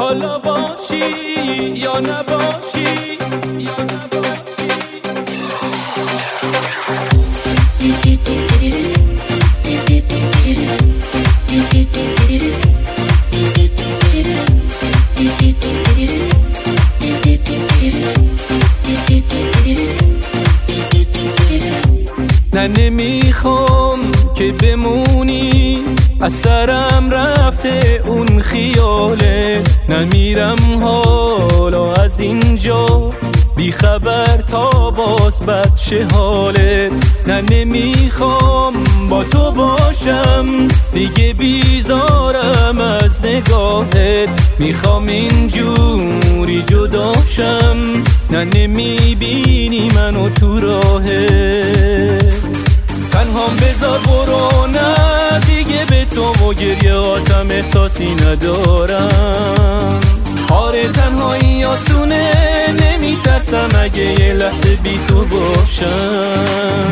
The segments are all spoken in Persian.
حالا باشی یا نباشی؟ یا نه نمی‌خوام که بمونی. از سرم رفته اون خیاله. نمیرم حالا از اینجا. بی خبر تا باز بد چه حاله. نه نمی‌خوام با تو باشم. دیگه بیزارم از نگاهت. می‌خوام اینجوری جداشم نه نمی‌بینی منو تو راهت. تو و گریه آتم احساسی ندارم. آره تنهایی آسونه نمیترسم اگه یه لحظه بی تو باشم.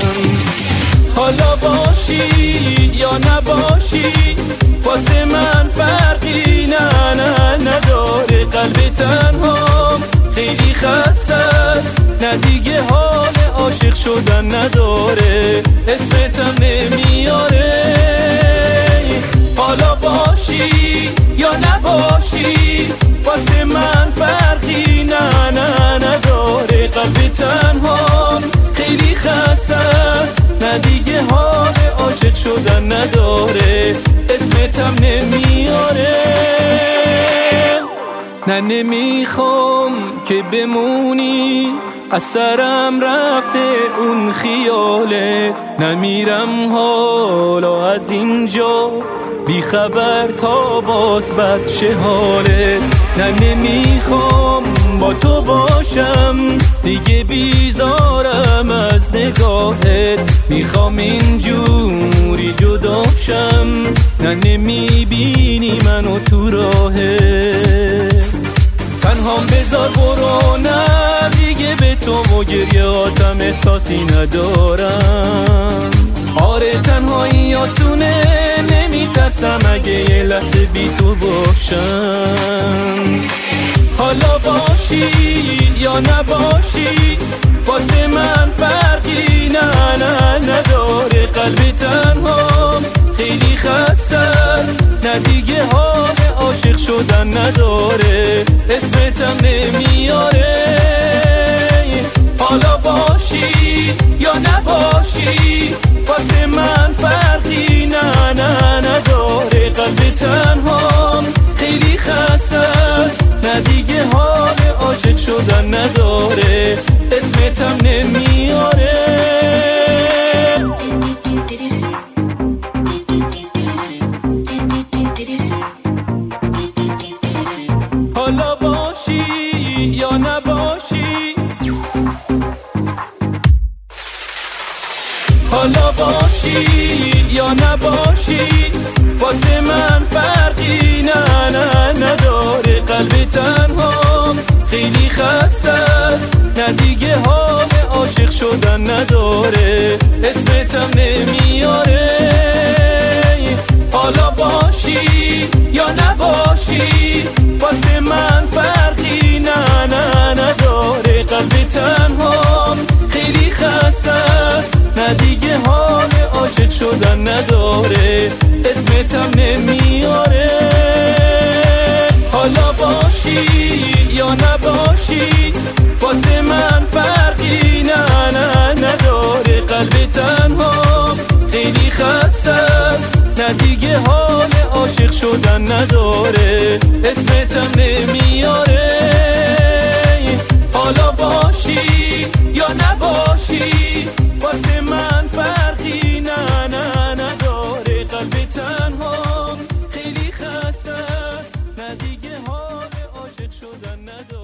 حالا باشی یا نباشی واسه من فرقی نه نه نداره قلب تنها. خیلی خسته است نه دیگه حال عاشق شدن نداره. اسمتم نمیاره. نداره قلب تنها خیلی خسته است. نه دیگه حال عاشق شدن نداره. اسمتم نمیاره. نه نمی‌خوام که بمونی. از سرم رفته اون خیاله. نمیرم حالا از اینجا. بی خبر تا باز بد چه حاله. نه نمی‌خوام با تو باشم دیگه بیزارم از نگاهت. می‌خوام اینجوری جداشم نه نمی‌بینی منو تو راهت تنهام بذار برو نه دیگه به تو و گریه آتم احساسی ندارم. آره تنهایی آسونه نمیترسم اگه یه لحظه بی تو باشم. حالا باشی یا نباشی واسه من فرقی نه نه نداره. قلب تنها خیلی خسته است. نه دیگه حال عاشق شدن نداره. اسمتم نمیاره. حالا باشی یا نباشی واسه من فرقی نه نه نداره. قلب تنها خیلی خسته شدن نداره. اسمتم نمیاره. حالا باشی یا نباشی؟ حالا باشی یا نباشی؟ واسه من فرقی نه شدن نداره اسمتم نمیاره. حالا باشی یا نباشی واسه من فرقی نه نه نداره. قلب تنها خیلی خسته است. نه دیگه حال عاشق شدن نداره. اسمتم نمیاره. ودنك